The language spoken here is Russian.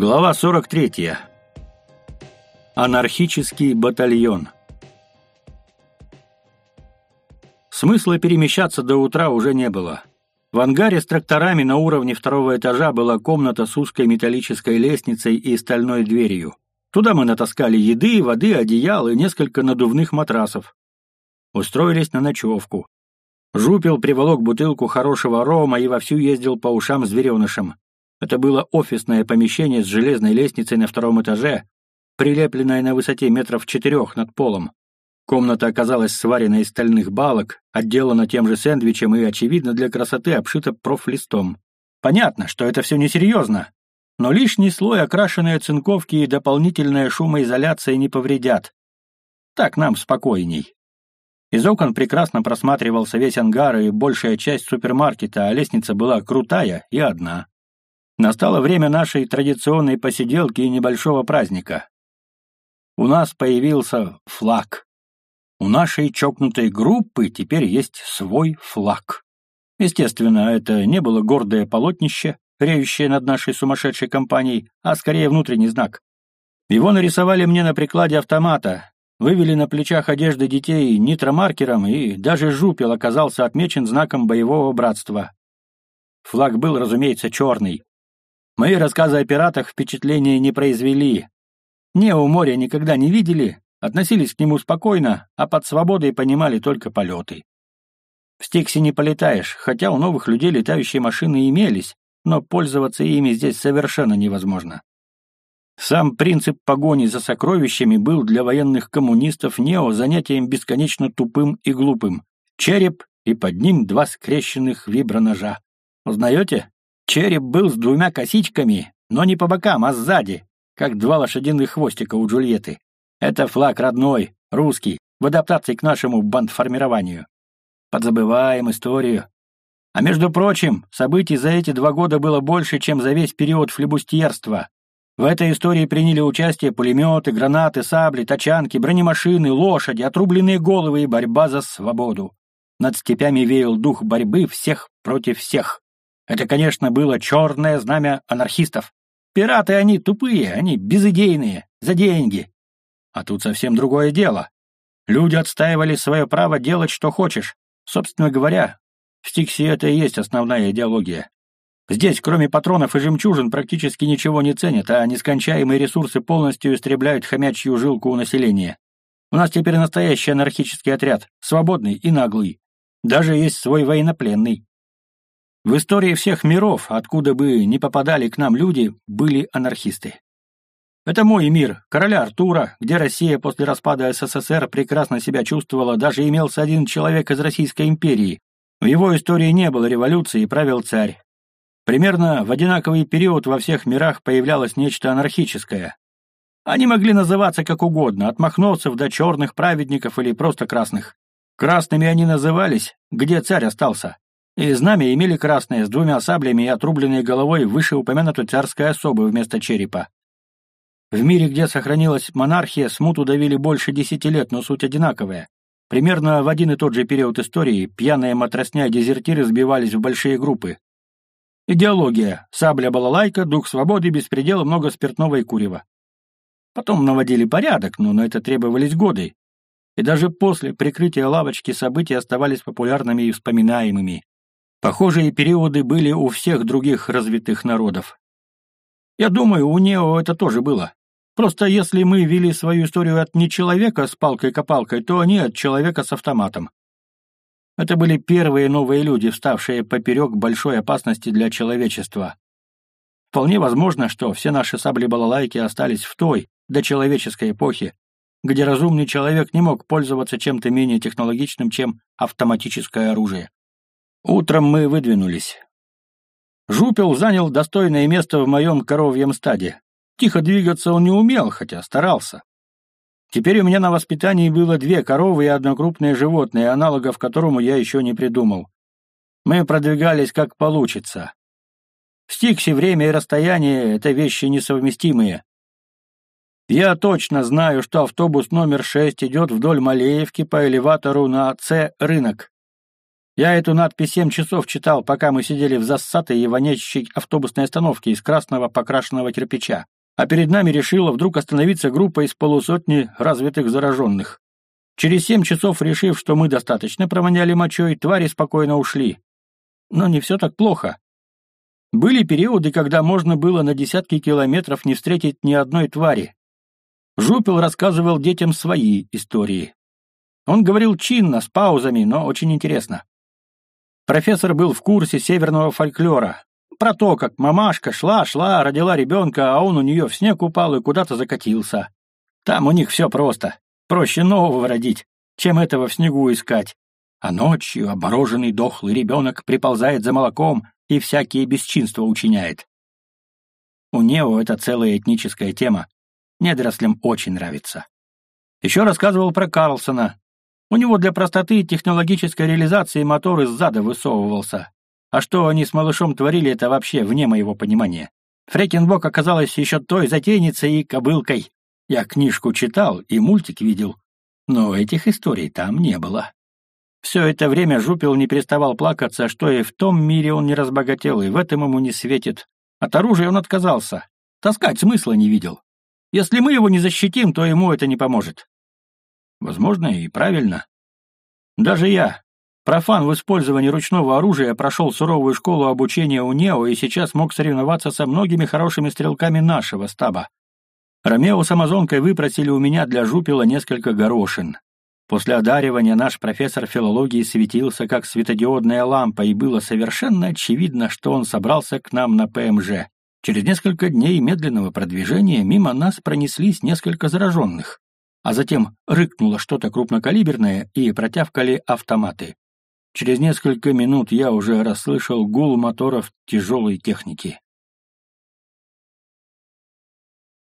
Глава 43. Анархический батальон. Смысла перемещаться до утра уже не было. В ангаре с тракторами на уровне второго этажа была комната с узкой металлической лестницей и стальной дверью. Туда мы натаскали еды, воды, одеял и несколько надувных матрасов. Устроились на ночевку. Жупел приволок бутылку хорошего рома и вовсю ездил по ушам зверенышем. Это было офисное помещение с железной лестницей на втором этаже, прилепленное на высоте метров четырех над полом. Комната оказалась сварена из стальных балок, отделана тем же сэндвичем и, очевидно, для красоты обшита профлистом. Понятно, что это все несерьезно, но лишний слой окрашенной оцинковки и дополнительная шумоизоляция не повредят. Так нам спокойней. Из окон прекрасно просматривался весь ангар и большая часть супермаркета, а лестница была крутая и одна. Настало время нашей традиционной посиделки и небольшого праздника. У нас появился флаг. У нашей чокнутой группы теперь есть свой флаг. Естественно, это не было гордое полотнище, реющее над нашей сумасшедшей компанией, а скорее внутренний знак. Его нарисовали мне на прикладе автомата, вывели на плечах одежды детей нитромаркером, и даже жупел оказался отмечен знаком боевого братства. Флаг был, разумеется, черный, Мои рассказы о пиратах впечатления не произвели. Не у моря никогда не видели, относились к нему спокойно, а под свободой понимали только полеты. В Стиксе не полетаешь, хотя у новых людей летающие машины имелись, но пользоваться ими здесь совершенно невозможно. Сам принцип погони за сокровищами был для военных коммунистов нео занятием бесконечно тупым и глупым. Череп и под ним два скрещенных виброножа. Узнаете? Череп был с двумя косичками, но не по бокам, а сзади, как два лошадиных хвостика у Джульетты. Это флаг родной, русский, в адаптации к нашему бандформированию. Подзабываем историю. А между прочим, событий за эти два года было больше, чем за весь период флебустьерства. В этой истории приняли участие пулеметы, гранаты, сабли, тачанки, бронемашины, лошади, отрубленные головы и борьба за свободу. Над степями веял дух борьбы всех против всех. Это, конечно, было черное знамя анархистов. Пираты они тупые, они безыдейные, за деньги. А тут совсем другое дело. Люди отстаивали свое право делать, что хочешь. Собственно говоря, в Стиксе это и есть основная идеология. Здесь, кроме патронов и жемчужин, практически ничего не ценят, а нескончаемые ресурсы полностью истребляют хомячью жилку у населения. У нас теперь настоящий анархический отряд, свободный и наглый. Даже есть свой военнопленный. В истории всех миров, откуда бы не попадали к нам люди, были анархисты. Это мой мир, короля Артура, где Россия после распада СССР прекрасно себя чувствовала, даже имелся один человек из Российской империи. В его истории не было революции правил царь. Примерно в одинаковый период во всех мирах появлялось нечто анархическое. Они могли называться как угодно, от махновцев до черных праведников или просто красных. Красными они назывались, где царь остался и знамя имели красное с двумя саблями и отрубленной головой вышеупомянутой царской особы вместо черепа. В мире, где сохранилась монархия, смуту давили больше десяти лет, но суть одинаковая. Примерно в один и тот же период истории пьяные матросня и дезертиры сбивались в большие группы. Идеология. Сабля-балалайка, дух свободы, беспредел, много спиртного и курева. Потом наводили порядок, но на это требовались годы. И даже после прикрытия лавочки события оставались популярными и вспоминаемыми. Похожие периоды были у всех других развитых народов. Я думаю, у Нео это тоже было. Просто если мы вели свою историю от не человека с палкой-копалкой, то они от человека с автоматом. Это были первые новые люди, вставшие поперек большой опасности для человечества. Вполне возможно, что все наши сабли-балалайки остались в той, дочеловеческой эпохе, где разумный человек не мог пользоваться чем-то менее технологичным, чем автоматическое оружие. Утром мы выдвинулись. Жупел занял достойное место в моем коровьем стаде. Тихо двигаться он не умел, хотя старался. Теперь у меня на воспитании было две коровы и одно крупное животное, аналогов которому я еще не придумал. Мы продвигались как получится. В Стиксе время и расстояние — это вещи несовместимые. Я точно знаю, что автобус номер шесть идет вдоль Малеевки по элеватору на С-рынок. Я эту надпись семь часов читал, пока мы сидели в зассатой и вонящей автобусной остановке из красного покрашенного кирпича. А перед нами решила вдруг остановиться группа из полусотни развитых зараженных. Через семь часов, решив, что мы достаточно провоняли мочой, твари спокойно ушли. Но не все так плохо. Были периоды, когда можно было на десятки километров не встретить ни одной твари. Жупел рассказывал детям свои истории. Он говорил чинно, с паузами, но очень интересно. Профессор был в курсе северного фольклора. Про то, как мамашка шла-шла, родила ребенка, а он у нее в снег упал и куда-то закатился. Там у них все просто. Проще нового родить, чем этого в снегу искать. А ночью обмороженный дохлый ребенок приползает за молоком и всякие бесчинства учиняет. У Нео это целая этническая тема. Недорослям очень нравится. Еще рассказывал про Карлсона, у него для простоты технологической реализации мотор из зада высовывался. А что они с малышом творили, это вообще вне моего понимания. Фрекенбок оказалась еще той затейницей и кобылкой. Я книжку читал и мультик видел, но этих историй там не было. Все это время Жупил не переставал плакаться, что и в том мире он не разбогател, и в этом ему не светит. От оружия он отказался. Таскать смысла не видел. Если мы его не защитим, то ему это не поможет. Возможно, и правильно. Даже я, профан в использовании ручного оружия, прошел суровую школу обучения у Нео и сейчас мог соревноваться со многими хорошими стрелками нашего стаба. Ромео с Амазонкой выпросили у меня для жупила несколько горошин. После одаривания наш профессор филологии светился как светодиодная лампа, и было совершенно очевидно, что он собрался к нам на ПМЖ. Через несколько дней медленного продвижения мимо нас пронеслись несколько зараженных а затем рыкнуло что-то крупнокалиберное и протявкали автоматы. Через несколько минут я уже расслышал гул моторов тяжелой техники.